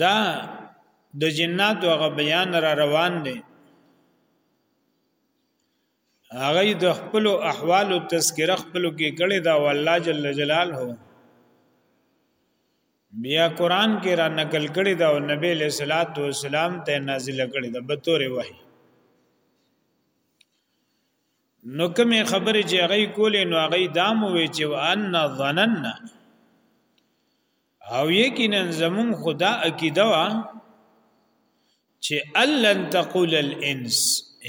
دا د جنات او غ بیان را روان دي هغه د خپل احوال او تذکره خپل کې کړي دا والله جل جلاله بیا قران کې را نقل کړي دا او نبی له صلوات و سلام ته نازل کړي دا به تورې وای نو کومه خبره چې هغه کولې نو هغه دام وی چې ان ظننا او یقینا زمون خدا عقیده وا چې الن تقول الانس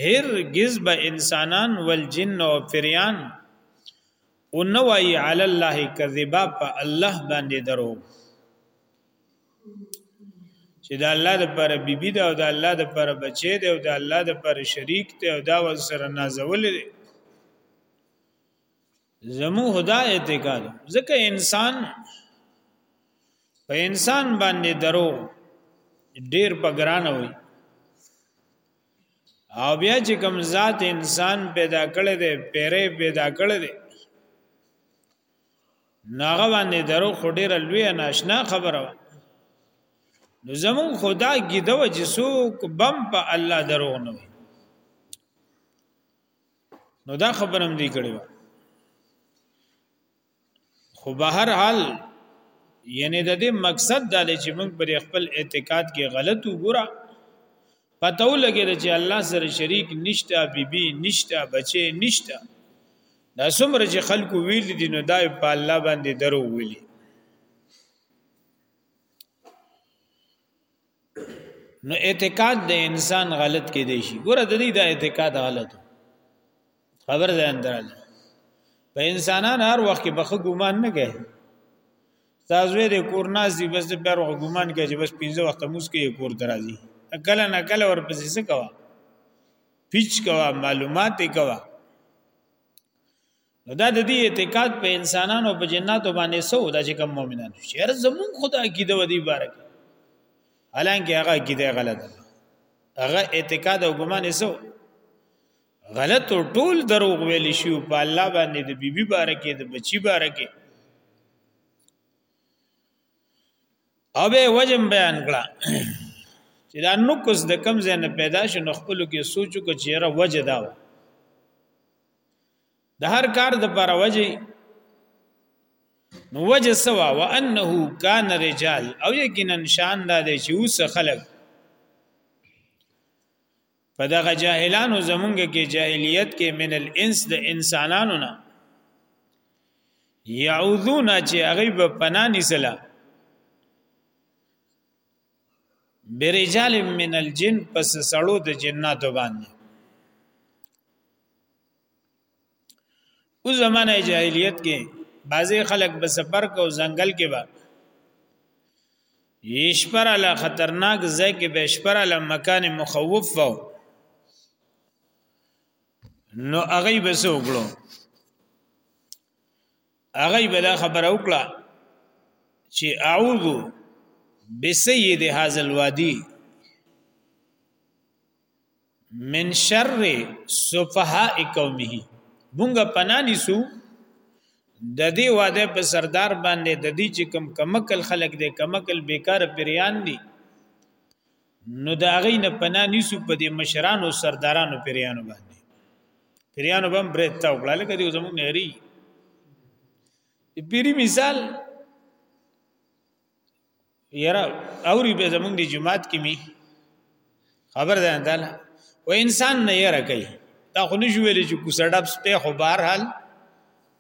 هرگز به انسانان والجن او فریان او نوای علی الله کذبا په الله باندې درو چې دا الله د پر بیبي دا او دا الله د پر بچي دا او دا الله د پر شریک ته او دا ول سره نازول دي زمو خدا اعتقاد ځکه انسان په انسان باندې درو ډیر په ګران وي او بیا چې کوم ذات انسان پیدا کړي دي پیره پیدا کړي دي ناغه باندې درو خډیر لوی ناشنا خبره نو زمون خدا ګیدو چې څوک بم په الله درو نه وي نو دا خبره هم دی کړی خو به هر حال یعنی د دې مقصد دا دی چې موږ پر خپل اعتقاد کې غلط وګورا پته ولګی چې الله سره شریک نشته بیبي نشته بچي نشته دا څومره چې خلکو ویل دي نو دا په الله باندې درو ویلي نو اعتقاد د انسان غلط کې دی شي ګوره د دې د اعتقاد غلط خبر ده اندراله په انسانان هر وخت کې بخه ګومان نه کوي تاسو دې کور نازي بس په هر وخت ګومان کوي چې بس پنځه وخت موس کې کور درازي اکل نه اکل ور پسې څه کوا پیچ کوا معلومات کوا نو دا د دې اعتقاد په انسانانو په جناتو باندې سو دا چې کوم مؤمنان شي هر زمون خدا کی د ودی بارک حالانکه هغه کی دی غلط هغه اعتقاد او ګمان یې سو غلط او ټول دروغ ویل شي په الله باندې د بیبي بارکه د بچي بارکه او به وجم بیان کړه چې دا نقص د کم ځای نه پیدا شي نو خپل کې سوچو کو چیرې وجه داو د هر کار د پر وجه نو وجه سوا وانه کان رجال او یقینا شان دا دی چې اوس خلق په دغه جاهلانو زمونږ کې جاهلیت کې من الانس د انسانانو نه یعوذون چې هغه په پنا نسلا برجال من الجن پس سړو د جناتو باندې او زمانه جاهلیت کې بعضی خلک به سفر کو ځنګل کې به یشپر علی خطرناک ځای کې به یشپر علی مکان مخوف وو نو هغه به سو وکړو هغه به دا خبره وکړه چې اعوذ بسید هاذ الوادی من شر سفهاء قومه مونږ پناه نیسو د دې واده په سردار باندې د دې چې کم کمکل خلق دي کمکل بیکار پریان دي نو دا غي نه پناه نیسو په دې مشرانو سردارانو پریانو باندې پریانو بم برتا وکړه لکه دې زموږ نهري پیری مثال یرا اوري به زمونږ دی جماعت کې می خبر ده انداله و انسان نه یرا کوي دا خو نه جوړل چې کوسړب سپه خو بهر حال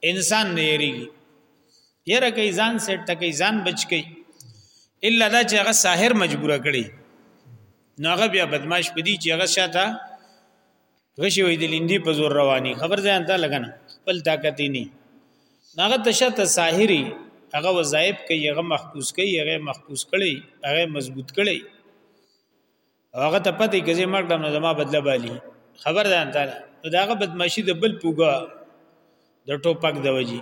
انسان نه یریږي یره کوي ځان سیټ تکي ځان بچ کوي الا دا چې هغه ساحر مجبور کړي نو هغه بیا بدمعش پدی چې هغه شاته غشي وې د لیندې په زور رواني خبر ځان ته لګنه خپل طاقت نه هغه تشه ته ساحری هغه وظایف کوي هغه محفوظ کوي هغه محفوظ کړي هغه مضبوط کړي هغه ته پته کې زما کړم نو زما بدله بالي خبر ده انت نو داغه بدمعشي د بل پوګا د ټوپک د وجي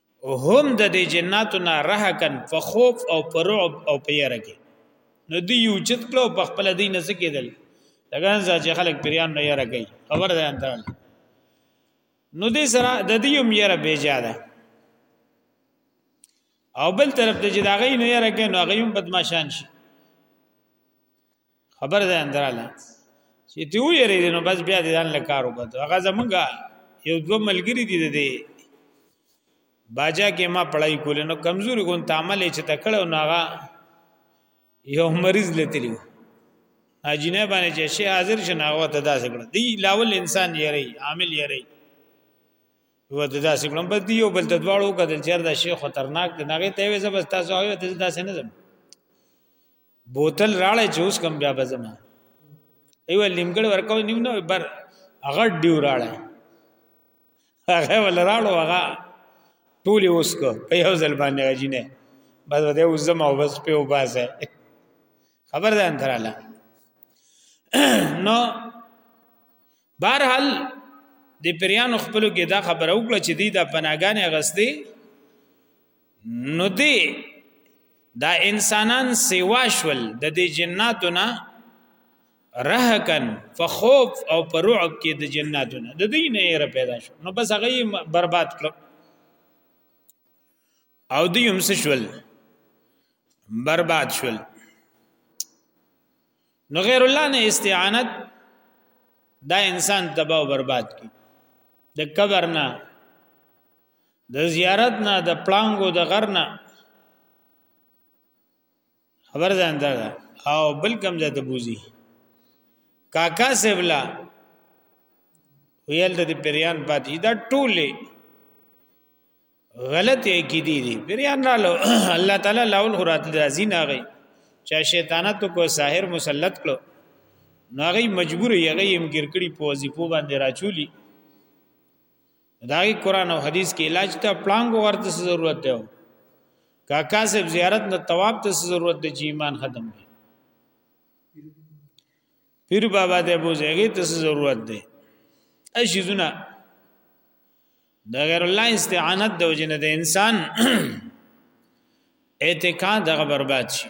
هم د دې جناتو نه رهکن په خوف او په رعب او په یره کې نو دی یو چت کلو په خپل دین نه کېدل لګان ځکه خلک پریان نه یره کوي خبر ده انت نو دې سره د دې هم یره بیجاده او بل طرف ته چې دا غي نه یره کوي نو غي هم بدمعشان شي خبر ده اندراله چې ته ویری نو بس بیا دې ځان له کار وکړه هغه زمونږه یو دوه ملګری دي دې باجا کې ما پړای کول نو کمزوري ګون تعامل چې تکړه نو هغه یو مریض لته لیو اجینه باندې چې شي حاضر شناغه ته داسې کړ دی لاول انسان یې ری عامل یې ری و د داسې کړم بس دی یو بل د دواړو کدل چیر د شیخ خطرناک د نغې ته وې زبر تاسو هغه ته داسې نه زم بوتل راړې چې اوس کم بیا بزما ایو لیمګړ ورکو نیم نو بر هغه ډیو راړې هغه ول راړو هغه ټولې اوس کو په یو ځل باندې راځینه بس وته اوس زما بس په وباسه خبر ده انتراله نو بهرحال د پریانو خپلو کې دا خبره وکړه چې دی دا پناګانې غستې نو دی دا انسانان سیوا شول د دې جناتو نه رهکن فخوف او پرعب کې د جناتو نه د دې نه یې پیدا شو نو بس هغه برباد کړ او دی هم شول برباد شول نو غیر الله نه استعانت دا انسان تباہ و برباد کی د قبر نه د زیارت نه د پلانګو د غر نه خبر ځان دا او بل کم ځای ته بوزي کاکا سیبلا ویل د پریان پاتې دا ټوله غلط کې دي دي پریان رالو الله تعالی لاول خرات راضی نه غي چا شیطانت کو ساحر مسلط کړو نو غي مجبور یې غي امګر کړي په وظیفو باندې راچولی داغي قران او حدیث کې علاج ته پلانګو ورته ضرورت دی کاکا صاحب زیارت نه ثواب ته ضرورت دی چې ایمان ختم دی پیر بابا ته بوزيږي ته ضرورت دی اشي زونه د غیر الله استعانت د وجنه د انسان اعتقاد دغه برباد شي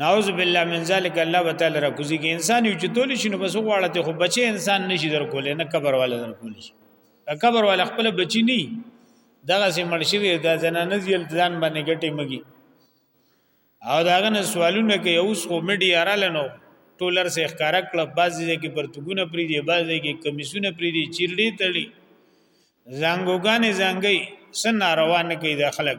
نعوذ بالله من ذلک الله وتعالى را کوزي کې انسان یو چې تول شي نو بس غواړه ته خو بچي انسان نشي در کولې نه قبر والا در کولې شي قبر والا خپل بچي نه دغه سي مرشد د زنانه زیل ځان باندې ګټي مګي او داغه نه سوالونه کې اوس خو میډیا را لنو ټولر سه ښکارا کړ بعضی کې پرتګونه پری دی بعضی کې کمیسونه پری دی چیرډي تړي زنګوګانې زنګي سن روان کوي د خلک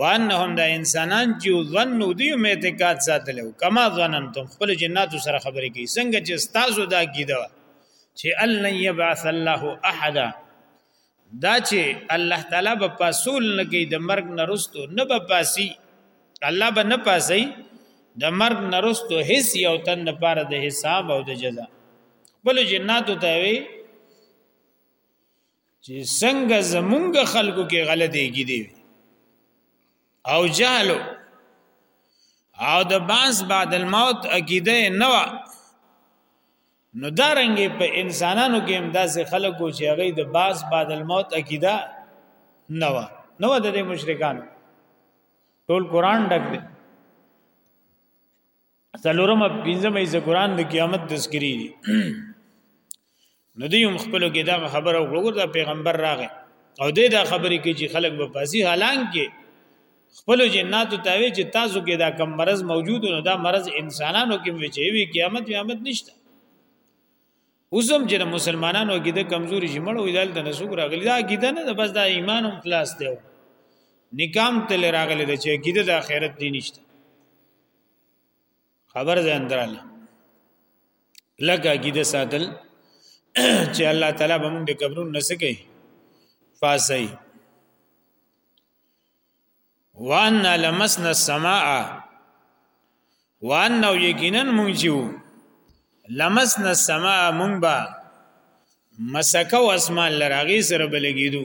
وانهم دا انسانان چې ظنو دی هم اعتقاد ساتلو کما ظننتم خپل جناتو سره خبرې کوي څنګه چې تاسو دا کیده چې ان یبعث الله احد دا چې الله تعالی به پاسول نه کوي د مرګ نرستو نه به پاسي الله به نه پاسي د مرګ نرستو هیڅ یو تن لپاره د حساب او د جزا بل جناتو ته وي چې څنګه زمونږ خلکو کې غلطي کې دي او جهل او د باس بعد الموت عقیده نه و نو دا رنګه په انسانانو کې همداسې خلکو چې هغه د باس بعد الموت عقیده نه و نه و د مشرکان ټول قران ډک دی څلورمه پنځمه ایزه قران د قیامت تذکری دي نو دی هم خپل کې دا خبره وګور دا پیغمبر راغی او دې دا خبرې کې چې خلک به پاسي حالان کې خپل جناتو ته وی چې تاسو کې دا کم مرض موجود نو دا مرض انسانانو کې وی چې وی قیامت قیامت نشته اوسم چې مسلمانانو کې د کمزوري جمړ وې دال د نسوک راغلی دا کیده نه بس دا ایمان هم خلاص دی نکام تل راغلی د چې کیده د آخرت دی نشته خبر ځان دراله لګه کیده ساتل چې الله تعالی به موږ د قبرون نسکه فاسي وان لمسنا السماء وان نو یقینا موږ چې لمسنا السماء موږ به مسکه او اسمان لراغي سره بلګیدو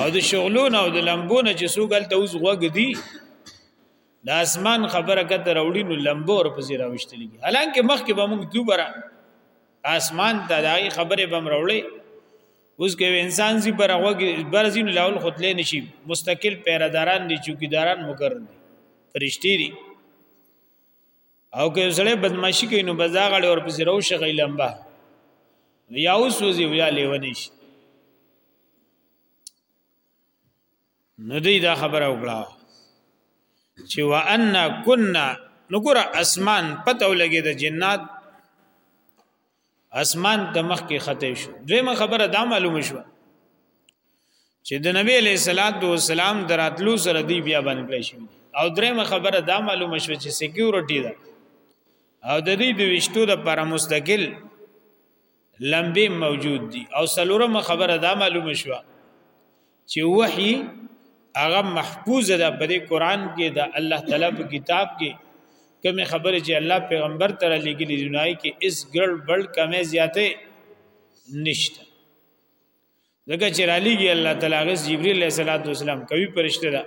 او د شغلون او د لمبونه چې سوګل ته اوس غوګ دي د اسمان خبره کته راوړي نو لمبور په زیرا وشتلې حالانکه مخکې به موږ دوه برا اسمان ته دای خبره بم راوړي اوس کې انسان زی پر غوګ برزین لاول خدلې نشي مستقل پیراداران دي چوکیداران مقرر دي فرشتي دي او که سړی بدمعشي کوي نو بزا غړي اور پسې رو شغی لمبا یا اوس وزي یا لیونی شي نو دی دا خبره وکړه چې وان كنا نګور اسمان پته ولګي د جنات اسمان ته مخ کې خطې شو دویمه خبره دا معلومه شو چې د نبی علیہ الصلات والسلام دراتلو سره دی بیا باندې کړی شي او درېمه خبره دا معلومه شو چې سکیورټي ده او د دې د وشتو د پر مستقل لمبه موجود دي او سلورمه خبره دا معلومه شو چې وحي هغه محفوظ ده په دې قران کې د الله تعالی په کتاب کې کومه خبره چې الله پیغمبر تر لګلې دی نو کې اس ګړ بل کمه زیاته نشته ځکه چې را لېږي الله تعالی هغه جبرئیل علیه السلام کوي پرشته ده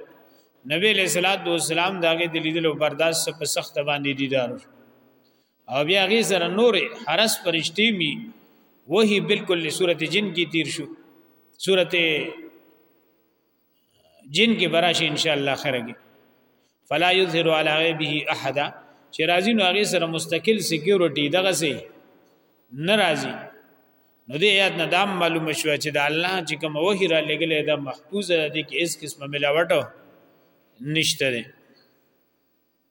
نبی علیہ الصلوۃ والسلام داغه د لیدلو برداشت په سخت باندې دیدار او بیا غي سره نور حرس پرشتي می وਹੀ بالکل صورت جن کی تیر شو صورت جن کې براشي ان شاء الله خیرګي فلا یظهر علی غیبه احد چې راځي نو هغه سره مستقل سکیورټي دغه سي ناراضي نو دې یاد نه دام معلومه شو چې د الله چې کوم وحی را لګلې دا محفوظه ده کې اس قسمه ملاوټو نشته ده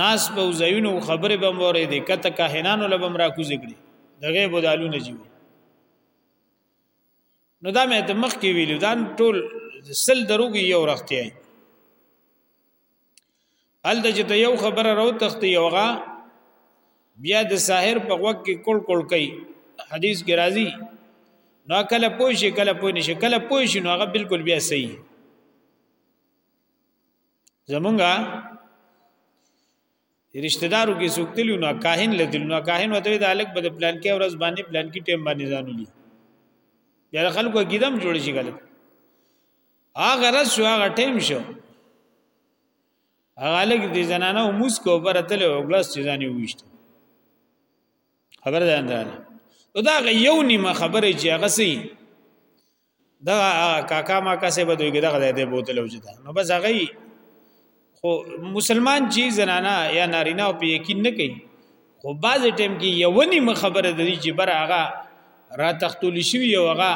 ناس به زینو خبره به مورې دې کته کاهنانو لبم را کو ذکر دغه بدالونه جیو نو دا مې د مخ کې ویلو دا ټول سل دروږي یو رختي ال د جته یو خبره راو تختی یوغه بیا د ساحر په وخت کې کول کول کوي حدیث کې راځي نو کله پوه شي کله پوه نشي کله پوه شي نو هغه بالکل بیا صحیح زمونږه رشتہ دارو کې څوک تلو نو کاهن لدل نو کاهن وته د الګ بد پلان کې ورځ باندې پلان کې ټیم باندې ځانولي بیا خلکو کېدم جوړ شي غلط هغه رس شو هغه ټیم شو هغه الګ دې زنانه موس کو پر تل او ګلاس چې ځانې وښته خبر ده انداله او دا یو نیمه خبره چې هغه سي دا کاکا ما کسه به دوی دغه د بوتل وجدا نو بس هغه خو مسلمان چې زنانا یا نارینه په یقین نه کوي خو باز ټیم کې یو نیم خبره د دې چې بر هغه را تختول شي یو هغه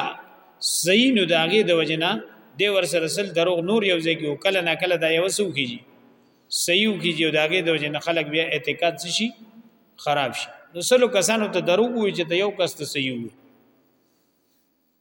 صحیح نو داغه د وجنا دی ور سره سل دروغ نور یو ځای کې کله نه کله دا یو سو کیږي صحیح کیږي او داغه د وجنا خلک بیا اعتقاد شي خراب شي نو سلو کسانو ته دروغ وي چې یو کس ته صحیح وي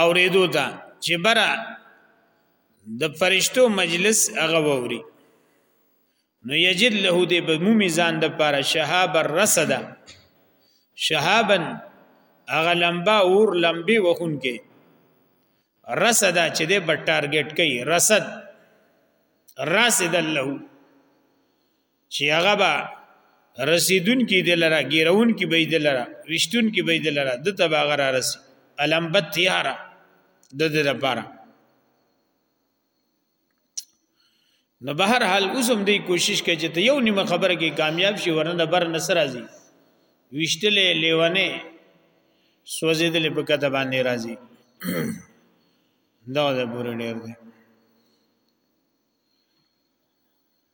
اوریدو ته چې برا د فرشتو مجلس هغه ووري نو یجد له دې به مو میزان د پاره شهاب الرصد شهابن هغه لمبا اور لمبي وخون کې رصد چې دې بټ ټارګټ کوي رصد رصد له چې هغه به رسیدون کې د لره ګیرون کې به د لره وشتون کې به د لره د تبا غر رس الم بتیارا د دې لپاره نو بهر حال اوسم دی کوشش کوي چې یو نیمه خبره کې کامیاب شي ورنه بر نصر راځي وشتلې لیوانه سوځیدلې په کته باندې راځي دا د پورې ډیر دی